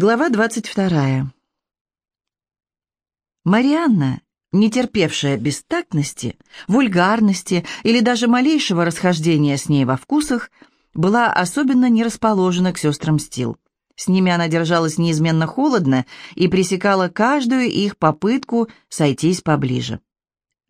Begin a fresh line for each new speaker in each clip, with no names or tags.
Глава 22. Марианна, не терпевшая бестактности, вульгарности или даже малейшего расхождения с ней во вкусах, была особенно не расположена к сестрам Стил. С ними она держалась неизменно холодно и пресекала каждую их попытку сойтись поближе.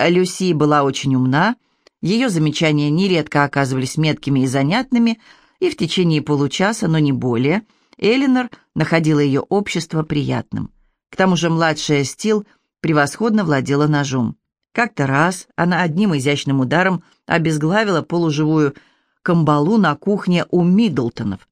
Люси была очень умна, ее замечания нередко оказывались меткими и занятными, и в течение получаса, но не более – Элинор находила ее общество приятным. К тому же младшая Стил превосходно владела ножом. Как-то раз она одним изящным ударом обезглавила полуживую камбалу на кухне у Миддлтонов.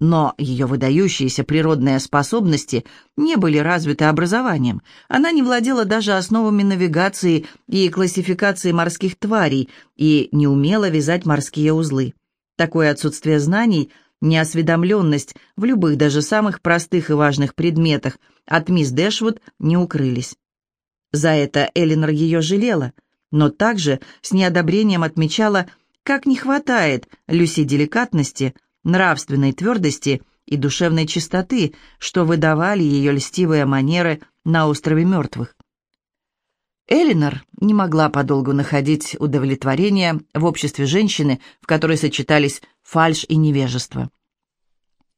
Но ее выдающиеся природные способности не были развиты образованием. Она не владела даже основами навигации и классификации морских тварей и не умела вязать морские узлы. Такое отсутствие знаний – неосведомленность в любых, даже самых простых и важных предметах от мисс Дэшвуд не укрылись. За это Элинор ее жалела, но также с неодобрением отмечала, как не хватает Люси деликатности, нравственной твердости и душевной чистоты, что выдавали ее льстивые манеры на острове мертвых. Элинор не могла подолгу находить удовлетворение в обществе женщины, в которой сочетались фальшь и невежество.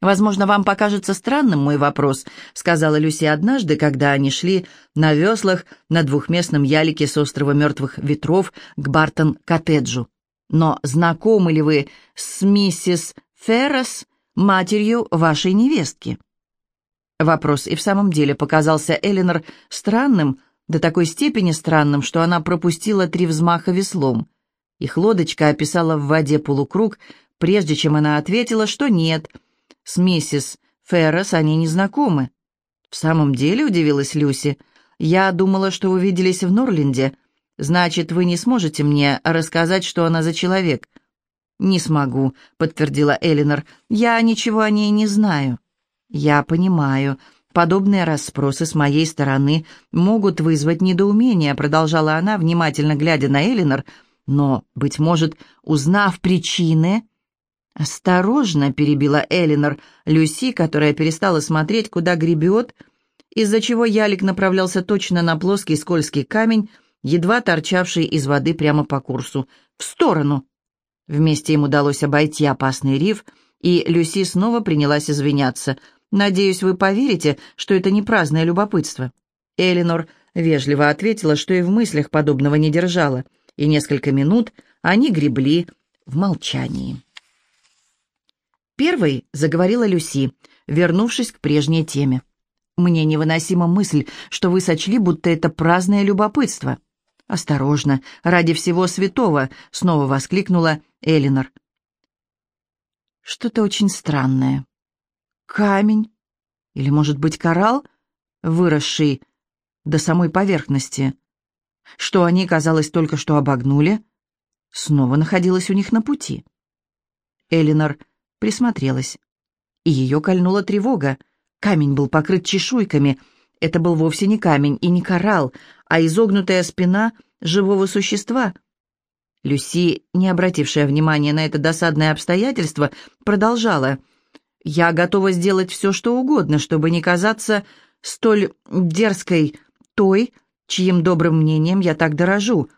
«Возможно, вам покажется странным мой вопрос», — сказала Люси однажды, когда они шли на веслах на двухместном ялике с острова Мертвых Ветров к Бартон-коттеджу. «Но знакомы ли вы с миссис Феррес, матерью вашей невестки?» Вопрос и в самом деле показался Элинор странным, до такой степени странным, что она пропустила три взмаха веслом. Их лодочка описала в воде полукруг, прежде чем она ответила, что нет, с миссис Феррес они не знакомы. «В самом деле?» — удивилась Люси. «Я думала, что вы виделись в Норленде. Значит, вы не сможете мне рассказать, что она за человек?» «Не смогу», — подтвердила Элинор. «Я ничего о ней не знаю». «Я понимаю. Подобные расспросы с моей стороны могут вызвать недоумение», — продолжала она, внимательно глядя на Элинор. «Но, быть может, узнав причины...» «Осторожно!» — перебила Элинор, Люси, которая перестала смотреть, куда гребет, из-за чего ялик направлялся точно на плоский скользкий камень, едва торчавший из воды прямо по курсу. «В сторону!» Вместе им удалось обойти опасный риф, и Люси снова принялась извиняться. «Надеюсь, вы поверите, что это не праздное любопытство». Элинор вежливо ответила, что и в мыслях подобного не держала, и несколько минут они гребли в молчании. Первой заговорила Люси, вернувшись к прежней теме. «Мне невыносима мысль, что вы сочли, будто это праздное любопытство». «Осторожно, ради всего святого!» — снова воскликнула Элинор. «Что-то очень странное. Камень? Или, может быть, коралл, выросший до самой поверхности? Что они, казалось, только что обогнули, снова находилось у них на пути?» Элинор присмотрелась. И ее кольнула тревога. Камень был покрыт чешуйками. Это был вовсе не камень и не коралл, а изогнутая спина живого существа. Люси, не обратившая внимания на это досадное обстоятельство, продолжала. «Я готова сделать все, что угодно, чтобы не казаться столь дерзкой той, чьим добрым мнением я так дорожу».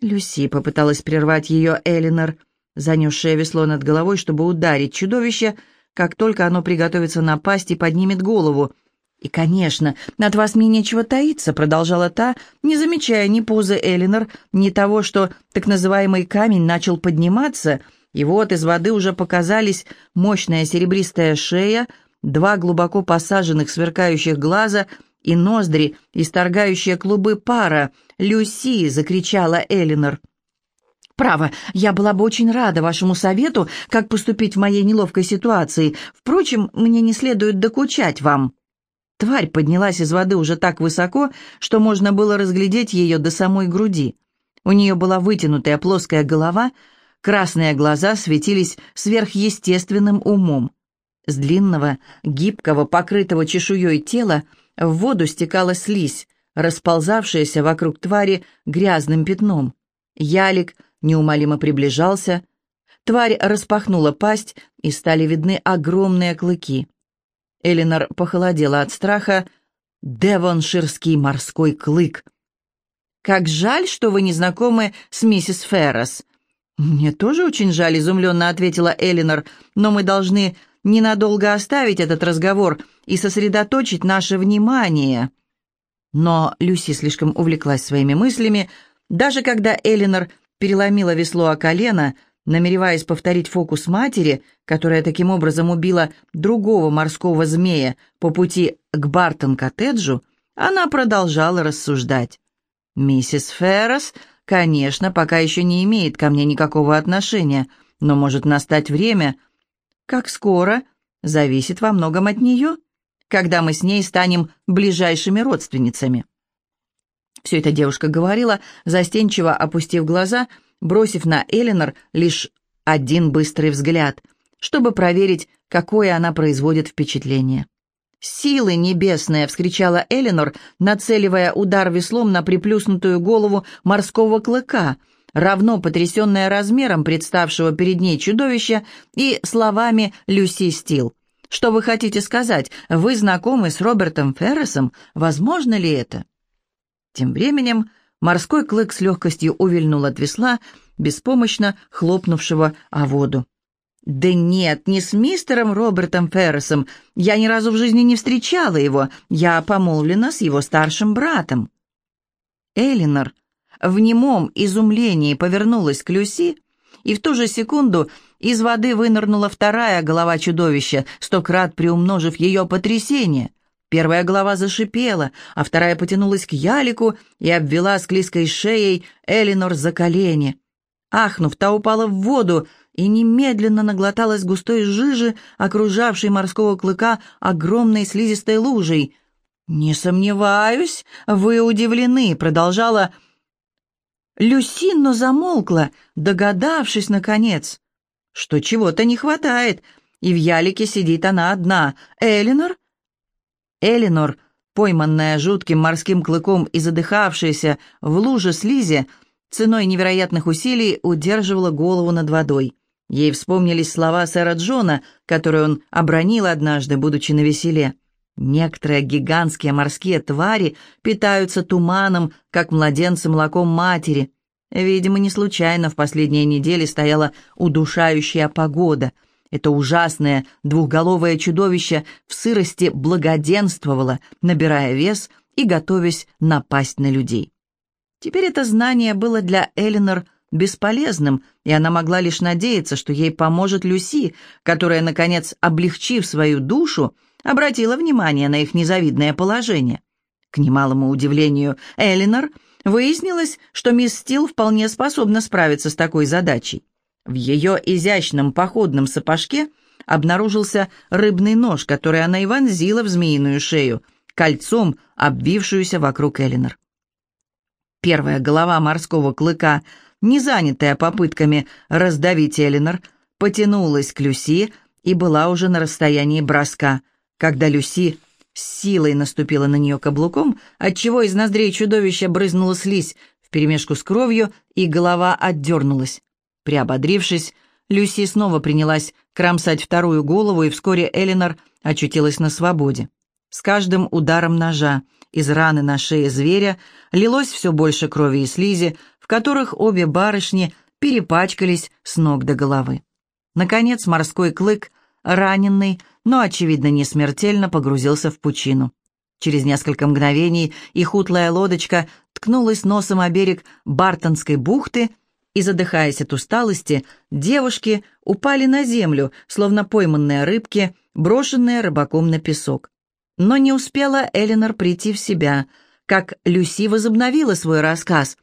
Люси попыталась прервать ее Элинор занесшее весло над головой, чтобы ударить чудовище, как только оно приготовится напасть и поднимет голову. «И, конечно, над вас мне нечего таиться», — продолжала та, не замечая ни позы Элинор, ни того, что так называемый камень начал подниматься, и вот из воды уже показались мощная серебристая шея, два глубоко посаженных сверкающих глаза и ноздри, исторгающие клубы пара. «Люси!» — закричала Элинор. «Право, я была бы очень рада вашему совету, как поступить в моей неловкой ситуации. Впрочем, мне не следует докучать вам». Тварь поднялась из воды уже так высоко, что можно было разглядеть ее до самой груди. У нее была вытянутая плоская голова, красные глаза светились сверхъестественным умом. С длинного, гибкого, покрытого чешуей тела в воду стекала слизь, расползавшаяся вокруг твари грязным пятном. Ялик неумолимо приближался. Тварь распахнула пасть, и стали видны огромные клыки. Элинор похолодела от страха. «Девонширский морской клык». «Как жаль, что вы не знакомы с миссис Феррес». «Мне тоже очень жаль», — изумленно ответила Элинор, «но мы должны ненадолго оставить этот разговор и сосредоточить наше внимание». Но Люси слишком увлеклась своими мыслями. Даже когда Элинор переломила весло о колено, намереваясь повторить фокус матери, которая таким образом убила другого морского змея по пути к Бартон-коттеджу, она продолжала рассуждать. «Миссис Феррес, конечно, пока еще не имеет ко мне никакого отношения, но может настать время. Как скоро? Зависит во многом от нее, когда мы с ней станем ближайшими родственницами». Все это девушка говорила, застенчиво опустив глаза – бросив на Эленор лишь один быстрый взгляд, чтобы проверить, какое она производит впечатление. «Силы небесные!» — вскричала Эленор, нацеливая удар веслом на приплюснутую голову морского клыка, равно потрясенная размером представшего перед ней чудовища и словами Люси Стил. «Что вы хотите сказать? Вы знакомы с Робертом Ферресом? Возможно ли это?» Тем временем Морской клык с легкостью увильнул от весла, беспомощно хлопнувшего о воду. «Да нет, не с мистером Робертом Ферресом. Я ни разу в жизни не встречала его. Я помолвлена с его старшим братом». Элинор в немом изумлении повернулась к Люси, и в ту же секунду из воды вынырнула вторая голова чудовища, сто крат приумножив ее потрясение. Первая голова зашипела, а вторая потянулась к ялику и обвела склизкой шеей Элинор за колени. Ахнув, та упала в воду и немедленно наглоталась густой жижи, окружавшей морского клыка огромной слизистой лужей. «Не сомневаюсь, вы удивлены», — продолжала Люси, но замолкла, догадавшись, наконец, что чего-то не хватает, и в ялике сидит она одна. Элинор Элинор, пойманная жутким морским клыком и задыхавшаяся в луже слизи, ценой невероятных усилий удерживала голову над водой. Ей вспомнились слова сэра Джона, которые он обронил однажды, будучи на веселе. «Некоторые гигантские морские твари питаются туманом, как младенцы молоком матери». Видимо, не случайно в последние недели стояла удушающая погода — это ужасное двухголовое чудовище в сырости благоденствовало, набирая вес и готовясь напасть на людей. Теперь это знание было для Элинор бесполезным, и она могла лишь надеяться, что ей поможет Люси, которая, наконец, облегчив свою душу, обратила внимание на их незавидное положение. К немалому удивлению Элинор выяснилось, что мисс Стил вполне способна справиться с такой задачей. В ее изящном походном сапожке обнаружился рыбный нож, который она и вонзила в змеиную шею, кольцом обвившуюся вокруг Элинор. Первая голова морского клыка, не занятая попытками раздавить Элинор, потянулась к Люси и была уже на расстоянии броска, когда Люси с силой наступила на нее каблуком, отчего из ноздрей чудовища брызнула слизь вперемешку с кровью, и голова отдернулась. Приободрившись, Люси снова принялась кромсать вторую голову, и вскоре Элинор очутилась на свободе. С каждым ударом ножа из раны на шее зверя лилось все больше крови и слизи, в которых обе барышни перепачкались с ног до головы. Наконец морской клык, раненый, но, очевидно, не смертельно, погрузился в пучину. Через несколько мгновений их утлая лодочка ткнулась носом о берег Бартонской бухты и, задыхаясь от усталости, девушки упали на землю, словно пойманные рыбки, брошенные рыбаком на песок. Но не успела Элинор прийти в себя, как Люси возобновила свой рассказ.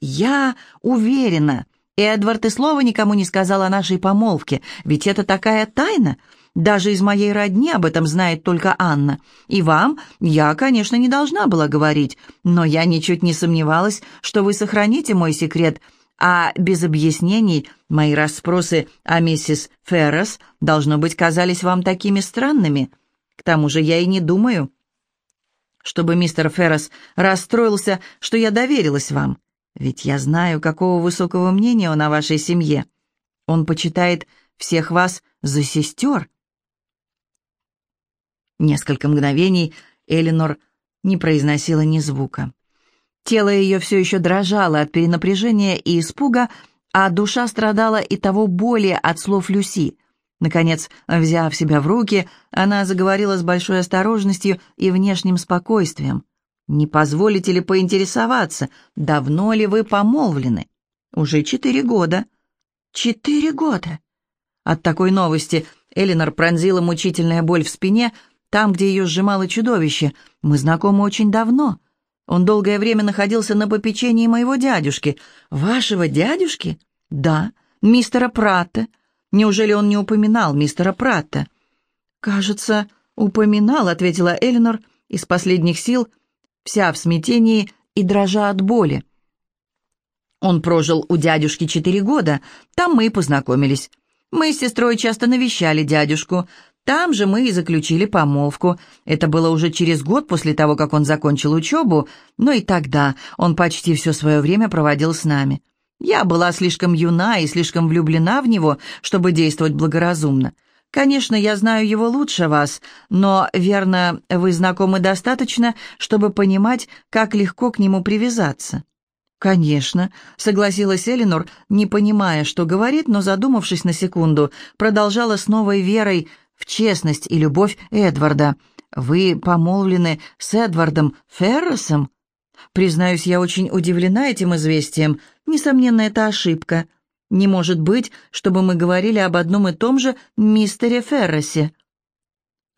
«Я уверена, Эдвард и слова никому не сказал о нашей помолвке, ведь это такая тайна. Даже из моей родни об этом знает только Анна. И вам я, конечно, не должна была говорить, но я ничуть не сомневалась, что вы сохраните мой секрет а без объяснений мои расспросы о миссис Феррес, должно быть, казались вам такими странными. К тому же я и не думаю, чтобы мистер Феррес расстроился, что я доверилась вам. Ведь я знаю, какого высокого мнения он о вашей семье. Он почитает всех вас за сестер. Несколько мгновений Элинор не произносила ни звука. Тело ее все еще дрожало от перенапряжения и испуга, а душа страдала и того более от слов Люси. Наконец, взяв себя в руки, она заговорила с большой осторожностью и внешним спокойствием. «Не позволите ли поинтересоваться, давно ли вы помолвлены?» «Уже четыре года». «Четыре года!» От такой новости Элинор пронзила мучительная боль в спине, там, где ее сжимало чудовище. «Мы знакомы очень давно. Он долгое время находился на попечении моего дядюшки». «Вашего дядюшки?» «Да, мистера Пратта. Неужели он не упоминал мистера Пратта?» «Кажется, упоминал», — ответила Элинор из последних сил, вся в смятении и дрожа от боли. Он прожил у дядюшки четыре года, там мы и познакомились. Мы с сестрой часто навещали дядюшку, там же мы и заключили помолвку. Это было уже через год после того, как он закончил учебу, но и тогда он почти все свое время проводил с нами. Я была слишком юна и слишком влюблена в него, чтобы действовать благоразумно. Конечно, я знаю его лучше вас, но, верно, вы знакомы достаточно, чтобы понимать, как легко к нему привязаться». «Конечно», — согласилась Элинор, не понимая, что говорит, но, задумавшись на секунду, продолжала с новой верой в честность и любовь Эдварда. «Вы помолвлены с Эдвардом Ферресом?» «Признаюсь, я очень удивлена этим известием. Несомненно, это ошибка. Не может быть, чтобы мы говорили об одном и том же мистере Ферресе».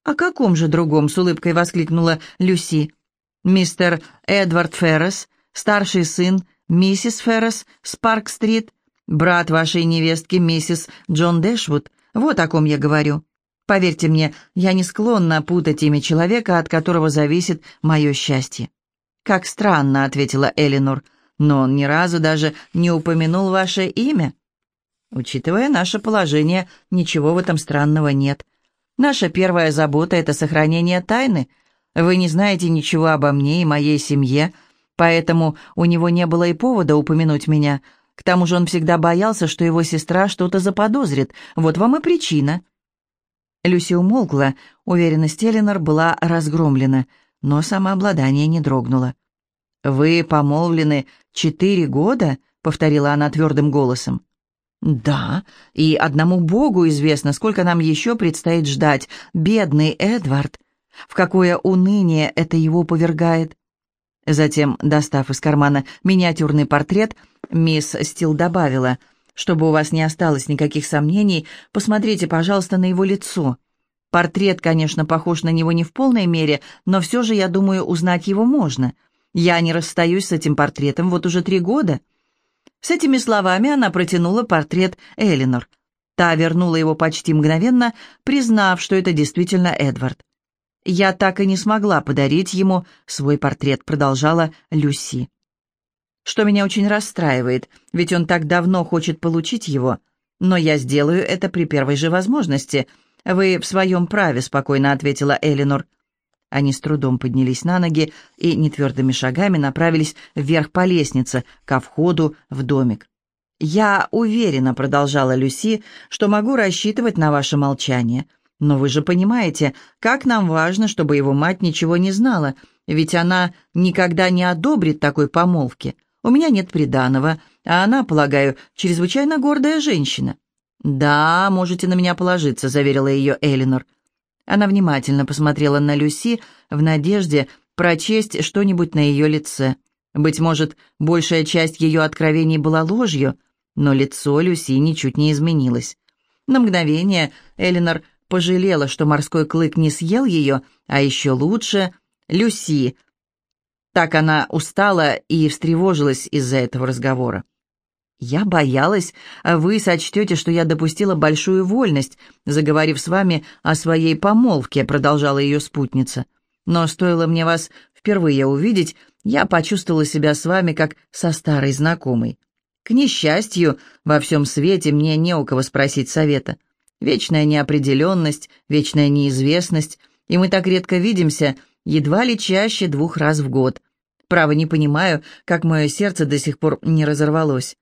«О каком же другом?» — с улыбкой воскликнула Люси. «Мистер Эдвард Феррес, старший сын миссис Феррес с Парк-стрит, брат вашей невестки миссис Джон Дэшвуд. Вот о ком я говорю. Поверьте мне, я не склонна путать имя человека, от которого зависит мое счастье». «Как странно», — ответила Элинор, — «но он ни разу даже не упомянул ваше имя». Учитывая наше положение, ничего в этом странного нет. Наша первая забота — это сохранение тайны. Вы не знаете ничего обо мне и моей семье, поэтому у него не было и повода упомянуть меня. К тому же он всегда боялся, что его сестра что-то заподозрит. Вот вам и причина». Люси умолкла, уверенность Эленор была разгромлена, но самообладание не дрогнуло. «Вы помолвлены четыре года?» — повторила она твердым голосом. «Да, и одному Богу известно, сколько нам еще предстоит ждать. Бедный Эдвард! В какое уныние это его повергает!» Затем, достав из кармана миниатюрный портрет, мисс Стил добавила, «Чтобы у вас не осталось никаких сомнений, посмотрите, пожалуйста, на его лицо. Портрет, конечно, похож на него не в полной мере, но все же, я думаю, узнать его можно. Я не расстаюсь с этим портретом вот уже три года». С этими словами она протянула портрет Элинор. Та вернула его почти мгновенно, признав, что это действительно Эдвард. «Я так и не смогла подарить ему свой портрет», — продолжала Люси. «Что меня очень расстраивает, ведь он так давно хочет получить его. Но я сделаю это при первой же возможности. Вы в своем праве», — спокойно ответила Элинор. Они с трудом поднялись на ноги и нетвердыми шагами направились вверх по лестнице, ко входу в домик. «Я уверена», — продолжала Люси, — «что могу рассчитывать на ваше молчание. Но вы же понимаете, как нам важно, чтобы его мать ничего не знала, ведь она никогда не одобрит такой помолвки. У меня нет приданого, а она, полагаю, чрезвычайно гордая женщина». «Да, можете на меня положиться», — заверила ее Элинор. Она внимательно посмотрела на Люси в надежде прочесть что-нибудь на ее лице. Быть может, большая часть ее откровений была ложью, но лицо Люси ничуть не изменилось. На мгновение Элинор пожалела, что морской клык не съел ее, а еще лучше — Люси. Так она устала и встревожилась из-за этого разговора. «Я боялась, вы сочтете, что я допустила большую вольность, заговорив с вами о своей помолвке», — продолжала ее спутница. «Но стоило мне вас впервые увидеть, я почувствовала себя с вами как со старой знакомой. К несчастью, во всем свете мне не у кого спросить совета. Вечная неопределенность, вечная неизвестность, и мы так редко видимся, едва ли чаще двух раз в год. Право не понимаю, как мое сердце до сих пор не разорвалось».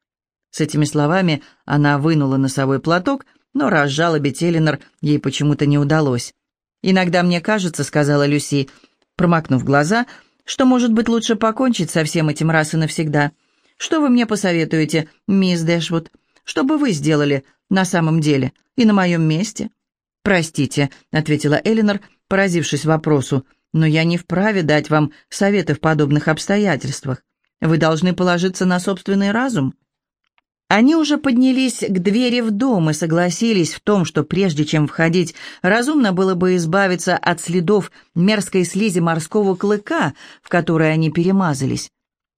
С этими словами она вынула носовой платок, но разжалобить Элинор ей почему-то не удалось. «Иногда мне кажется», — сказала Люси, промокнув глаза, «что, может быть, лучше покончить со всем этим раз и навсегда. Что вы мне посоветуете, мисс Дэшвуд? Что бы вы сделали на самом деле и на моем месте?» «Простите», — ответила Элинор, поразившись вопросу, «но я не вправе дать вам советы в подобных обстоятельствах. Вы должны положиться на собственный разум». Они уже поднялись к двери в дом и согласились в том, что прежде чем входить, разумно было бы избавиться от следов мерзкой слизи морского клыка, в которой они перемазались.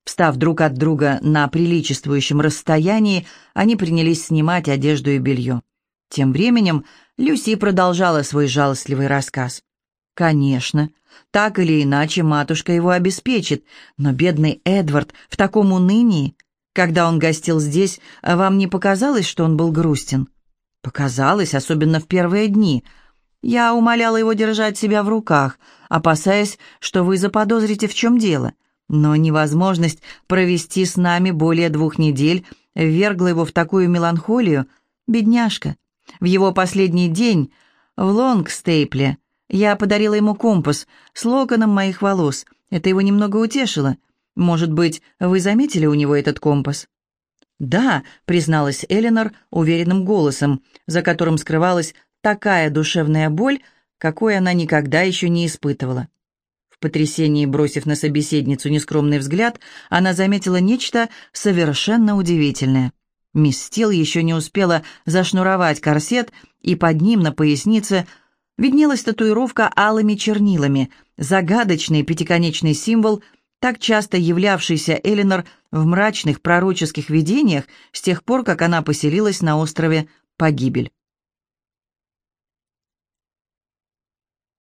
Встав друг от друга на приличествующем расстоянии, они принялись снимать одежду и белье. Тем временем Люси продолжала свой жалостливый рассказ. «Конечно, так или иначе матушка его обеспечит, но бедный Эдвард в таком унынии...» Когда он гостил здесь, вам не показалось, что он был грустен? Показалось, особенно в первые дни. Я умоляла его держать себя в руках, опасаясь, что вы заподозрите, в чем дело. Но невозможность провести с нами более двух недель ввергла его в такую меланхолию. Бедняжка. В его последний день в Лонгстейпле я подарила ему компас с локоном моих волос. Это его немного утешило. Может быть, вы заметили у него этот компас?» «Да», — призналась Эленор уверенным голосом, за которым скрывалась такая душевная боль, какой она никогда еще не испытывала. В потрясении, бросив на собеседницу нескромный взгляд, она заметила нечто совершенно удивительное. Мисс Стил еще не успела зашнуровать корсет, и под ним на пояснице виднелась татуировка алыми чернилами, загадочный пятиконечный символ — так часто являвшийся Элинор в мрачных пророческих видениях с тех пор, как она поселилась на острове Погибель.